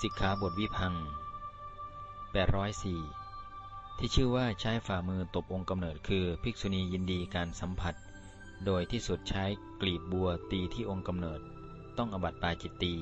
สิกขาบทวิพัง804 ที่ชื่อว่าใช้ฝ่ามือตบองค์กำเนิดคือภิกษุณียินดีการสัมผัส โดยที่สุดใช้กลีบบัวตีที่องค์กำเนิด ต้องอบัติปาจิตตี